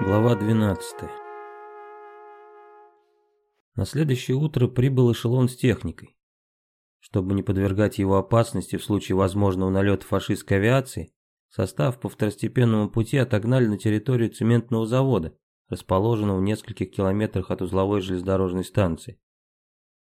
Глава 12 На следующее утро прибыл эшелон с техникой. Чтобы не подвергать его опасности в случае возможного налета фашистской авиации, состав по второстепенному пути отогнали на территорию цементного завода, расположенного в нескольких километрах от узловой железнодорожной станции.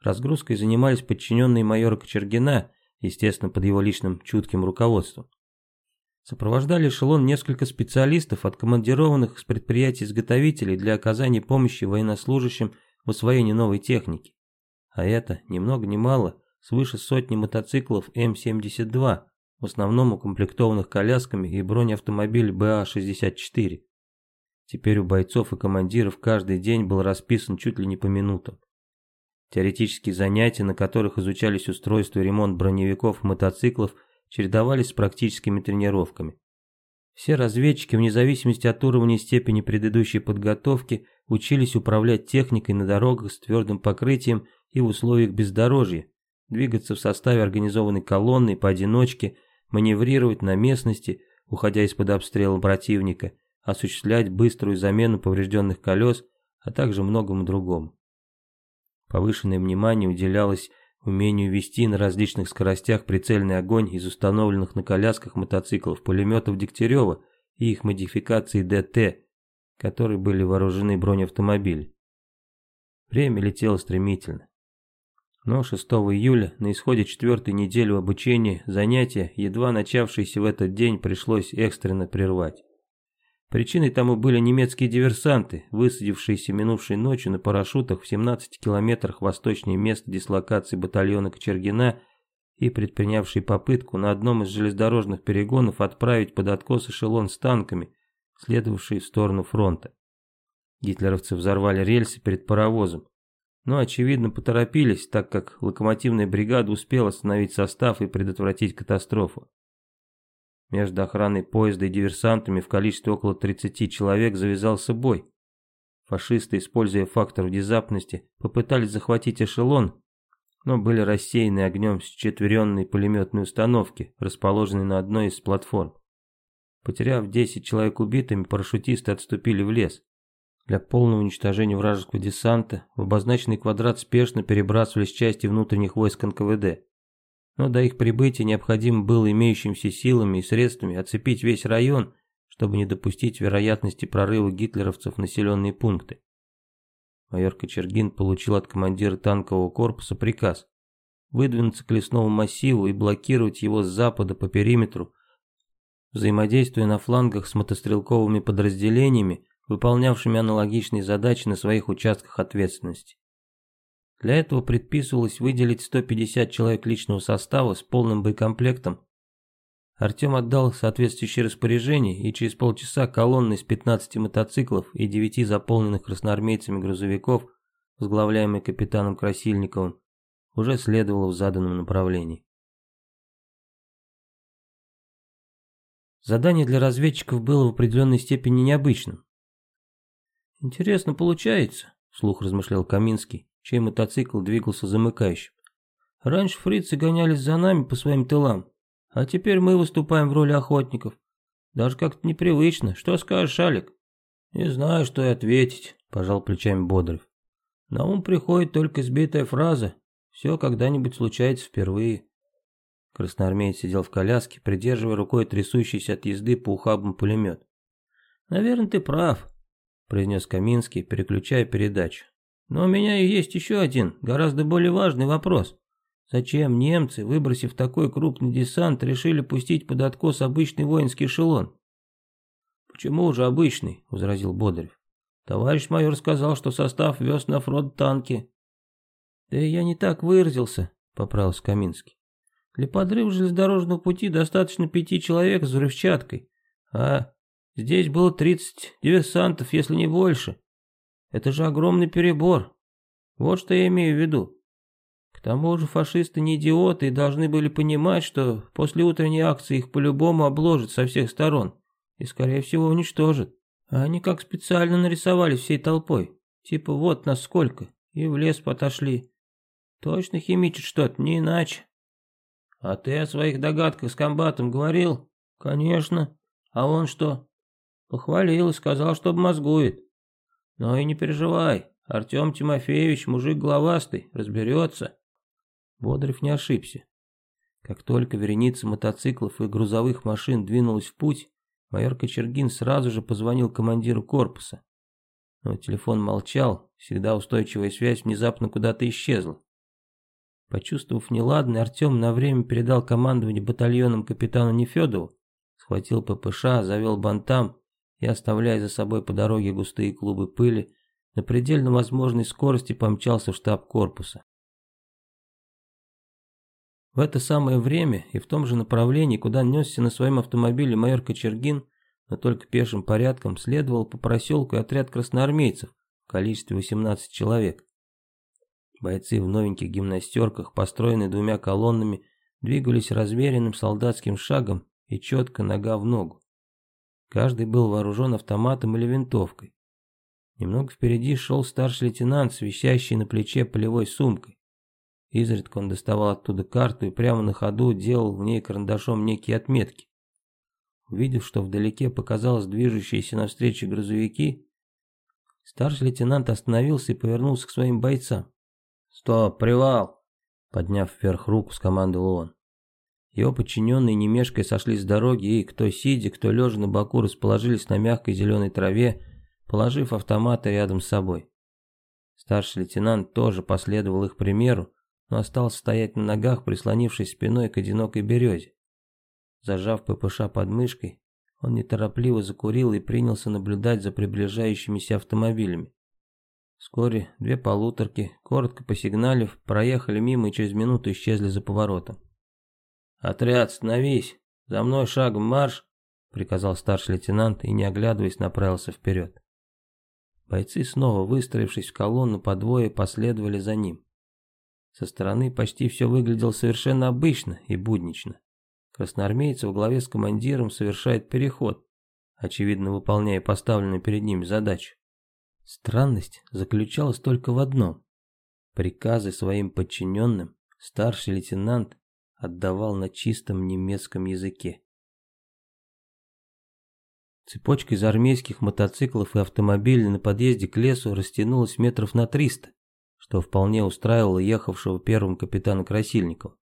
Разгрузкой занимались подчиненные майора Кочергина, естественно, под его личным чутким руководством. Сопровождали эшелон несколько специалистов, откомандированных с предприятий-изготовителей для оказания помощи военнослужащим в освоении новой техники. А это, ни много ни мало, свыше сотни мотоциклов М-72, в основном укомплектованных колясками и бронеавтомобиль БА-64. Теперь у бойцов и командиров каждый день был расписан чуть ли не по минутам. Теоретические занятия, на которых изучались устройство и ремонт броневиков и мотоциклов – чередовались с практическими тренировками. Все разведчики, вне зависимости от уровня и степени предыдущей подготовки, учились управлять техникой на дорогах с твердым покрытием и в условиях бездорожья, двигаться в составе организованной колонны поодиночке, маневрировать на местности, уходя из-под обстрела противника, осуществлять быструю замену поврежденных колес, а также многому другому. Повышенное внимание уделялось умению вести на различных скоростях прицельный огонь из установленных на колясках мотоциклов пулеметов Дегтярева и их модификации ДТ, которые были вооружены бронеавтомобили. Время летело стремительно. Но 6 июля, на исходе четвертой недели обучения, занятия, едва начавшиеся в этот день, пришлось экстренно прервать. Причиной тому были немецкие диверсанты, высадившиеся минувшей ночью на парашютах в 17 километрах восточнее места дислокации батальона Кочергина и предпринявшие попытку на одном из железнодорожных перегонов отправить под откос эшелон с танками, следовавший в сторону фронта. Гитлеровцы взорвали рельсы перед паровозом, но, очевидно, поторопились, так как локомотивная бригада успела остановить состав и предотвратить катастрофу. Между охраной поезда и диверсантами в количестве около 30 человек завязался бой. Фашисты, используя фактор внезапности, попытались захватить эшелон, но были рассеяны огнем с четверенной пулеметной установки, расположенной на одной из платформ. Потеряв 10 человек убитыми, парашютисты отступили в лес. Для полного уничтожения вражеского десанта в обозначенный квадрат спешно перебрасывались части внутренних войск НКВД но до их прибытия необходимо было имеющимися силами и средствами оцепить весь район, чтобы не допустить вероятности прорыва гитлеровцев в населенные пункты. Майор Кочергин получил от командира танкового корпуса приказ выдвинуться к лесному массиву и блокировать его с запада по периметру, взаимодействуя на флангах с мотострелковыми подразделениями, выполнявшими аналогичные задачи на своих участках ответственности. Для этого предписывалось выделить 150 человек личного состава с полным боекомплектом. Артем отдал соответствующее распоряжение, и через полчаса колонна из 15 мотоциклов и 9 заполненных красноармейцами грузовиков, возглавляемой капитаном Красильниковым, уже следовала в заданном направлении. Задание для разведчиков было в определенной степени необычным. «Интересно получается», — вслух размышлял Каминский чей мотоцикл двигался замыкающим. Раньше фрицы гонялись за нами по своим тылам, а теперь мы выступаем в роли охотников. Даже как-то непривычно. Что скажешь, Алик? Не знаю, что и ответить, пожал плечами Бодров. На ум приходит только сбитая фраза «Все когда-нибудь случается впервые». Красноармеец сидел в коляске, придерживая рукой трясущийся от езды по ухабам пулемет. «Наверное, ты прав», — произнес Каминский, переключая передачу. Но у меня есть еще один, гораздо более важный вопрос. Зачем немцы, выбросив такой крупный десант, решили пустить под откос обычный воинский эшелон? Почему же обычный, возразил Бодрев. Товарищ майор сказал, что состав вез на фронт танки. Да я не так выразился, поправился Каминский. Для подрыва железнодорожного пути достаточно пяти человек с взрывчаткой, а здесь было тридцать диверсантов, если не больше. Это же огромный перебор. Вот что я имею в виду. К тому же фашисты не идиоты и должны были понимать, что после утренней акции их по-любому обложат со всех сторон и, скорее всего, уничтожат. А они как специально нарисовали всей толпой. Типа вот нас сколько, и в лес потошли. Точно химичат что-то, не иначе. А ты о своих догадках с комбатом говорил? Конечно. А он что? Похвалил и сказал, что обмозгует. Но и не переживай, Артем Тимофеевич мужик главастый, разберется. Бодрев не ошибся. Как только вереница мотоциклов и грузовых машин двинулась в путь, майор Кочергин сразу же позвонил командиру корпуса. Но телефон молчал, всегда устойчивая связь внезапно куда-то исчезла. Почувствовав неладное, Артем на время передал командование батальоном капитану Нефедову, схватил ППШ, завел бантам и, оставляя за собой по дороге густые клубы пыли, на предельно возможной скорости помчался в штаб корпуса. В это самое время и в том же направлении, куда несся на своем автомобиле майор Кочергин, но только пешим порядком, следовал по проселку отряд красноармейцев в количестве 18 человек. Бойцы в новеньких гимнастерках, построенные двумя колоннами, двигались размеренным солдатским шагом и четко нога в ногу. Каждый был вооружен автоматом или винтовкой. Немного впереди шел старший лейтенант с висящей на плече полевой сумкой. Изредка он доставал оттуда карту и прямо на ходу делал в ней карандашом некие отметки. Увидев, что вдалеке показалось движущиеся навстречу грузовики, старший лейтенант остановился и повернулся к своим бойцам. «Стоп, привал!» Подняв вверх руку, скомандовал он. Его подчиненные не мешкая сошли с дороги и, кто сидя, кто лежа на боку, расположились на мягкой зеленой траве, положив автоматы рядом с собой. Старший лейтенант тоже последовал их примеру, но остался стоять на ногах, прислонившись спиной к одинокой березе. Зажав ППШ под мышкой, он неторопливо закурил и принялся наблюдать за приближающимися автомобилями. Вскоре две полуторки, коротко посигналив, проехали мимо и через минуту исчезли за поворотом. «Отряд, становись! За мной шагом марш!» — приказал старший лейтенант и, не оглядываясь, направился вперед. Бойцы, снова выстроившись в колонну по двое, последовали за ним. Со стороны почти все выглядело совершенно обычно и буднично. Красноармейцы во главе с командиром совершают переход, очевидно выполняя поставленную перед ними задачу. Странность заключалась только в одном. Приказы своим подчиненным старший лейтенант отдавал на чистом немецком языке. Цепочка из армейских мотоциклов и автомобилей на подъезде к лесу растянулась метров на триста, что вполне устраивало ехавшего первым капитана Красильникова.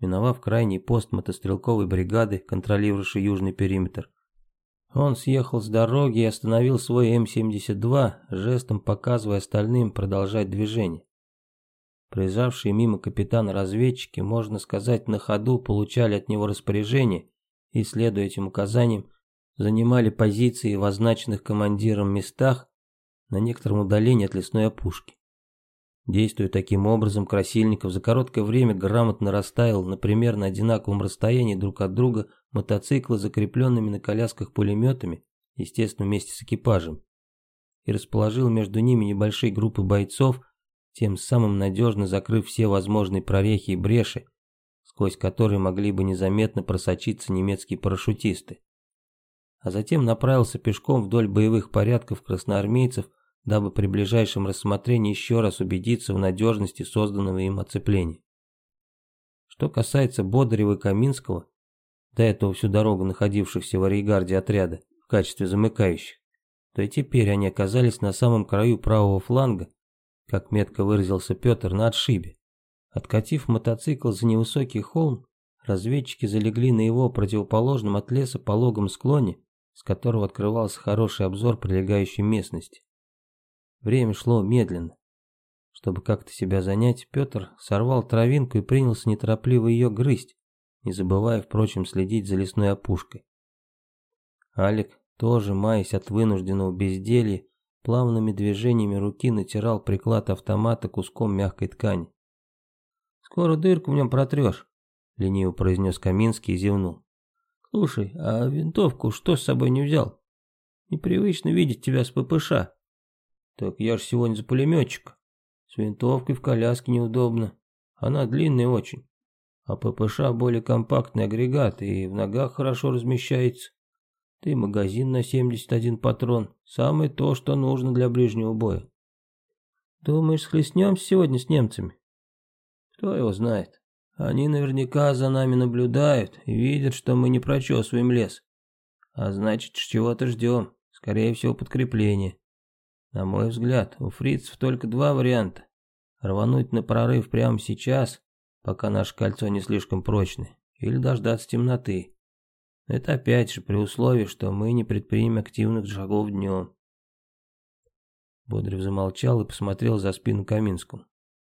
Миновав крайний пост мотострелковой бригады, контролировавшей южный периметр, он съехал с дороги и остановил свой М-72, жестом показывая остальным продолжать движение. Проезжавшие мимо капитана-разведчики, можно сказать, на ходу получали от него распоряжение и, следуя этим указаниям, занимали позиции в означенных командиром местах на некотором удалении от лесной опушки. Действуя таким образом, Красильников за короткое время грамотно расставил на примерно одинаковом расстоянии друг от друга мотоциклы, закрепленными на колясках пулеметами, естественно вместе с экипажем, и расположил между ними небольшие группы бойцов, тем самым надежно закрыв все возможные прорехи и бреши, сквозь которые могли бы незаметно просочиться немецкие парашютисты а затем направился пешком вдоль боевых порядков красноармейцев, дабы при ближайшем рассмотрении еще раз убедиться в надежности созданного им оцепления. Что касается Бодарева и Каминского, до этого всю дорогу находившихся в арьегарде отряда в качестве замыкающих, то и теперь они оказались на самом краю правого фланга, как метко выразился Петр, на отшибе. Откатив мотоцикл за невысокий холм, разведчики залегли на его противоположном от леса пологом склоне с которого открывался хороший обзор прилегающей местности. Время шло медленно. Чтобы как-то себя занять, Петр сорвал травинку и принялся неторопливо ее грызть, не забывая, впрочем, следить за лесной опушкой. Алик, тоже маясь от вынужденного безделья, плавными движениями руки натирал приклад автомата куском мягкой ткани. «Скоро дырку в нем протрешь», — лениво произнес Каминский и зевнул. Слушай, а винтовку что с собой не взял? Непривычно видеть тебя с ППШ. Так я ж сегодня за пулеметчик. С винтовкой в коляске неудобно. Она длинная очень. А ППШ более компактный агрегат и в ногах хорошо размещается. Ты магазин на 71 патрон. Самое то, что нужно для ближнего боя. Думаешь, схлестнемся сегодня с немцами? Кто его знает. Они наверняка за нами наблюдают и видят, что мы не прочесываем лес. А значит, чего-то ждем. Скорее всего, подкрепление. На мой взгляд, у фрицев только два варианта. Рвануть на прорыв прямо сейчас, пока наше кольцо не слишком прочное, или дождаться темноты. Это опять же при условии, что мы не предпримем активных шагов днем. Бодрев замолчал и посмотрел за спину Каминскому.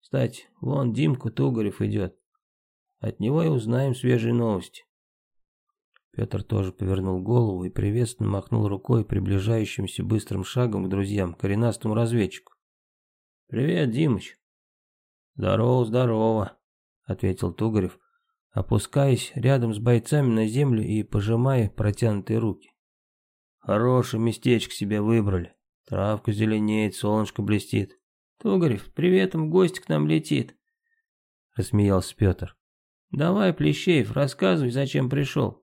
Кстати, вон Димку Тугарев идет. От него и узнаем свежие новости. Петр тоже повернул голову и приветственно махнул рукой приближающимся быстрым шагом к друзьям, коренастому разведчику. «Привет, Димыч!» «Здорово, здорово!» — ответил Тугарев, опускаясь рядом с бойцами на землю и пожимая протянутые руки. «Хорошее местечко себе выбрали. Травка зеленеет, солнышко блестит. Тугарев, приветом гость к нам летит!» — рассмеялся Петр. «Давай, Плещеев, рассказывай, зачем пришел».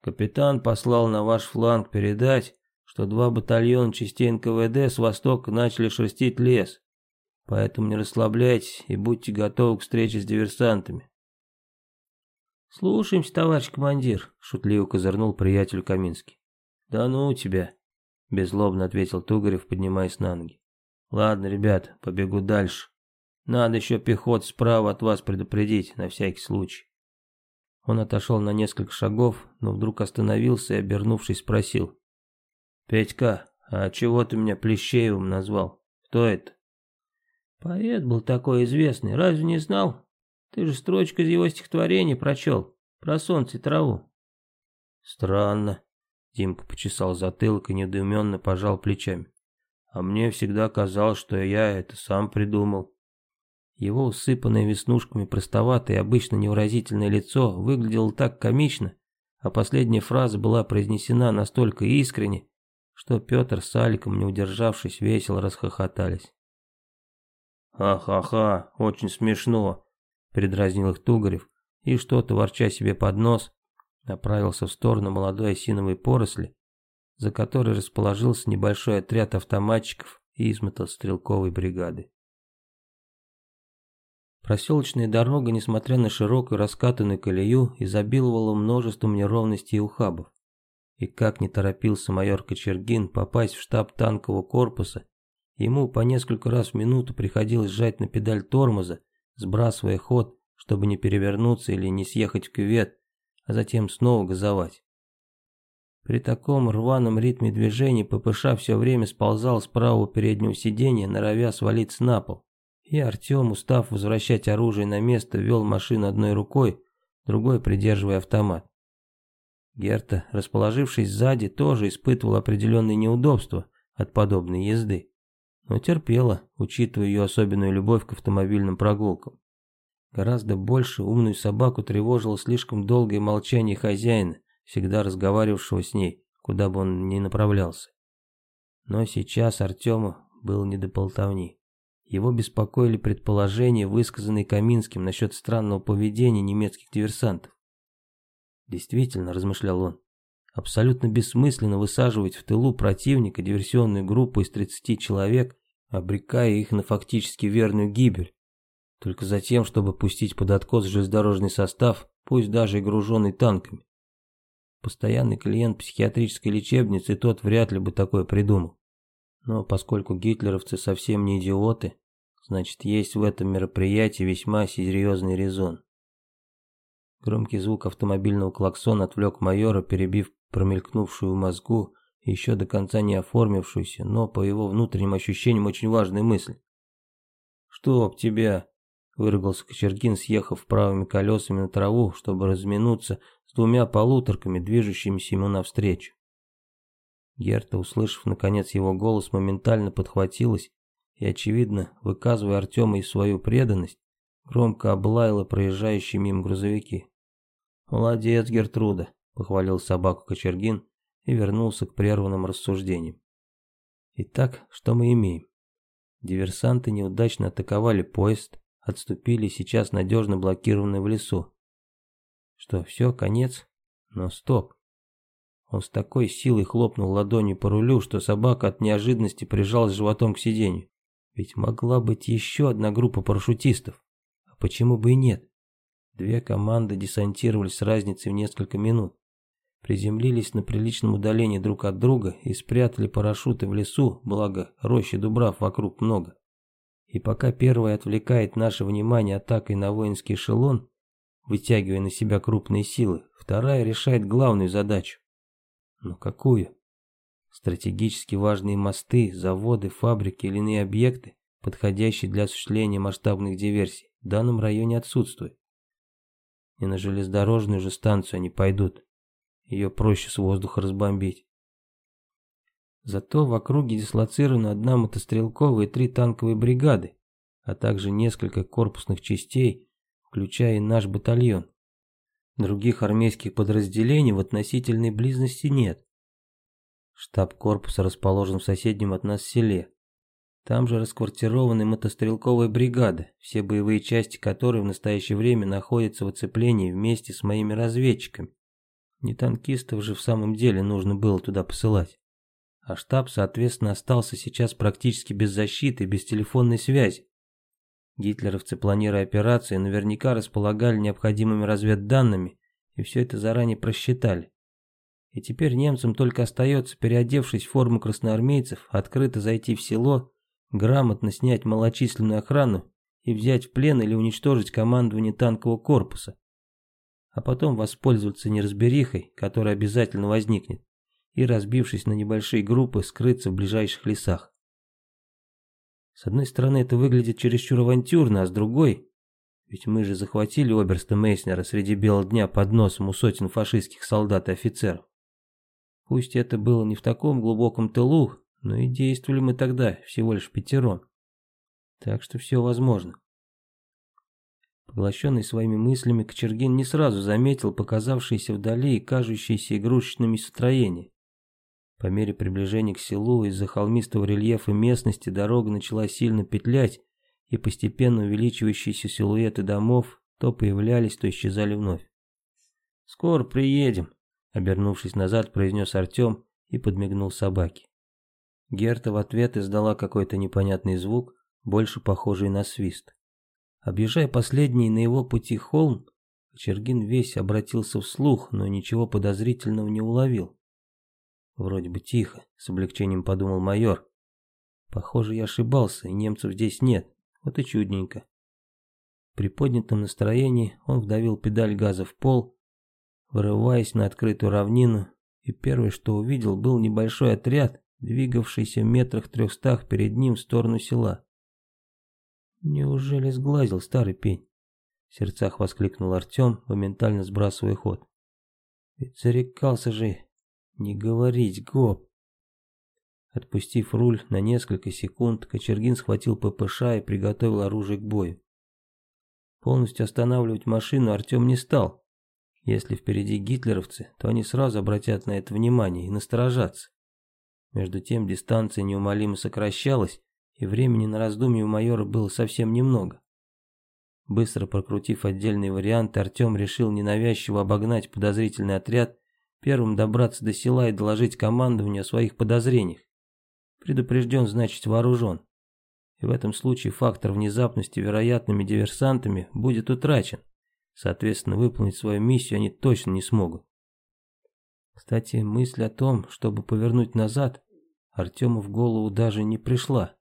Капитан послал на ваш фланг передать, что два батальона частей НКВД с востока начали шерстить лес. Поэтому не расслабляйтесь и будьте готовы к встрече с диверсантами. «Слушаемся, товарищ командир», — шутливо козырнул приятель Каминский. «Да ну тебя», — беззлобно ответил Тугарев, поднимаясь на ноги. «Ладно, ребят, побегу дальше. Надо еще пехот справа от вас предупредить, на всякий случай». Он отошел на несколько шагов, но вдруг остановился и, обернувшись, спросил. «Петька, а чего ты меня Плещеевым назвал? Кто это?» «Поэт был такой известный, разве не знал? Ты же строчку из его стихотворения прочел, про солнце и траву». «Странно», — Димка почесал затылок и недоуменно пожал плечами. «А мне всегда казалось, что я это сам придумал». Его усыпанное веснушками простоватое и обычно невыразительное лицо выглядело так комично, а последняя фраза была произнесена настолько искренне, что Петр с Аликом, не удержавшись, весело расхохотались. «Ха-ха-ха, очень смешно», — предразнил их Тугарев, и что-то, ворча себе под нос, направился в сторону молодой осиновой поросли, за которой расположился небольшой отряд автоматчиков и измотал стрелковой бригады. Проселочная дорога, несмотря на широкую раскатанную колею, изобиловала множеством неровностей и ухабов. И как не торопился майор Кочергин попасть в штаб танкового корпуса, ему по несколько раз в минуту приходилось сжать на педаль тормоза, сбрасывая ход, чтобы не перевернуться или не съехать в кювет, а затем снова газовать. При таком рваном ритме движения ППШ все время сползал с правого переднего сиденья, норовя свалиться на пол. И Артем, устав возвращать оружие на место, вел машину одной рукой, другой придерживая автомат. Герта, расположившись сзади, тоже испытывала определенные неудобства от подобной езды, но терпела, учитывая ее особенную любовь к автомобильным прогулкам. Гораздо больше умную собаку тревожило слишком долгое молчание хозяина, всегда разговаривавшего с ней, куда бы он ни направлялся. Но сейчас Артему был не до болтовни. Его беспокоили предположения, высказанные Каминским насчет странного поведения немецких диверсантов. Действительно, размышлял он, абсолютно бессмысленно высаживать в тылу противника диверсионную группу из 30 человек, обрекая их на фактически верную гибель, только за тем, чтобы пустить под откос железнодорожный состав, пусть даже и груженный танками. Постоянный клиент психиатрической лечебницы тот вряд ли бы такое придумал. Но поскольку гитлеровцы совсем не идиоты, значит есть в этом мероприятии весьма серьезный резон. Громкий звук автомобильного клаксона отвлек майора, перебив промелькнувшую в мозгу, еще до конца не оформившуюся, но по его внутренним ощущениям очень важную мысль. «Чтоб тебя!» — выругался Кочергин, съехав правыми колесами на траву, чтобы разминуться с двумя полуторками, движущимися ему навстречу. Герта, услышав наконец его голос, моментально подхватилась и, очевидно, выказывая Артему и свою преданность, громко облаяла проезжающие мимо грузовики. «Молодец, Гертруда», — похвалил собаку Кочергин и вернулся к прерванным рассуждениям. Итак, что мы имеем? Диверсанты неудачно атаковали поезд, отступили сейчас надежно блокированы в лесу. Что, все, конец? Но стоп. Он с такой силой хлопнул ладонью по рулю, что собака от неожиданности прижалась животом к сиденью. Ведь могла быть еще одна группа парашютистов. А почему бы и нет? Две команды десантировались с разницей в несколько минут. Приземлились на приличном удалении друг от друга и спрятали парашюты в лесу, благо рощи дубрав вокруг много. И пока первый отвлекает наше внимание атакой на воинский эшелон, вытягивая на себя крупные силы, вторая решает главную задачу. Но какую? Стратегически важные мосты, заводы, фабрики или иные объекты, подходящие для осуществления масштабных диверсий, в данном районе отсутствуют. И на железнодорожную же станцию они пойдут. Ее проще с воздуха разбомбить. Зато в округе дислоцирована одна мотострелковая и три танковые бригады, а также несколько корпусных частей, включая и наш батальон. Других армейских подразделений в относительной близости нет. Штаб корпуса расположен в соседнем от нас селе. Там же расквартированы мотострелковая бригада, все боевые части которой в настоящее время находятся в оцеплении вместе с моими разведчиками. Не танкистов же в самом деле нужно было туда посылать. А штаб, соответственно, остался сейчас практически без защиты без телефонной связи. Гитлеровцы, планируя операции, наверняка располагали необходимыми разведданными и все это заранее просчитали. И теперь немцам только остается, переодевшись в форму красноармейцев, открыто зайти в село, грамотно снять малочисленную охрану и взять в плен или уничтожить командование танкового корпуса а потом воспользоваться неразберихой, которая обязательно возникнет, и, разбившись на небольшие группы, скрыться в ближайших лесах. С одной стороны, это выглядит чересчур авантюрно, а с другой... Ведь мы же захватили оберста Мейснера среди бела дня под носом у сотен фашистских солдат и офицеров. Пусть это было не в таком глубоком тылу, но и действовали мы тогда всего лишь пятером. Так что все возможно. Поглощенный своими мыслями, Кочергин не сразу заметил показавшиеся вдали и кажущиеся игрушечными строения. По мере приближения к селу из-за холмистого рельефа местности дорога начала сильно петлять, и постепенно увеличивающиеся силуэты домов то появлялись, то исчезали вновь. «Скоро приедем», — обернувшись назад, произнес Артем и подмигнул собаке. Герта в ответ издала какой-то непонятный звук, больше похожий на свист. Объезжая последний на его пути холм, Чергин весь обратился вслух, но ничего подозрительного не уловил. Вроде бы тихо, с облегчением подумал майор. Похоже, я ошибался, и немцев здесь нет. Вот и чудненько. При поднятом настроении он вдавил педаль газа в пол, вырываясь на открытую равнину, и первое, что увидел, был небольшой отряд, двигавшийся в метрах трехстах перед ним в сторону села. Неужели сглазил старый пень? В сердцах воскликнул Артем, моментально сбрасывая ход. Ведь зарекался же не говорить, гоп. Отпустив руль на несколько секунд, Кочергин схватил ППШ и приготовил оружие к бою. Полностью останавливать машину Артем не стал. Если впереди гитлеровцы, то они сразу обратят на это внимание и насторожатся. Между тем дистанция неумолимо сокращалась, и времени на раздумье у майора было совсем немного. Быстро прокрутив отдельные варианты, Артем решил ненавязчиво обогнать подозрительный отряд, первым добраться до села и доложить командованию о своих подозрениях. Предупрежден, значит вооружен. И в этом случае фактор внезапности вероятными диверсантами будет утрачен. Соответственно, выполнить свою миссию они точно не смогут. Кстати, мысль о том, чтобы повернуть назад, Артему в голову даже не пришла.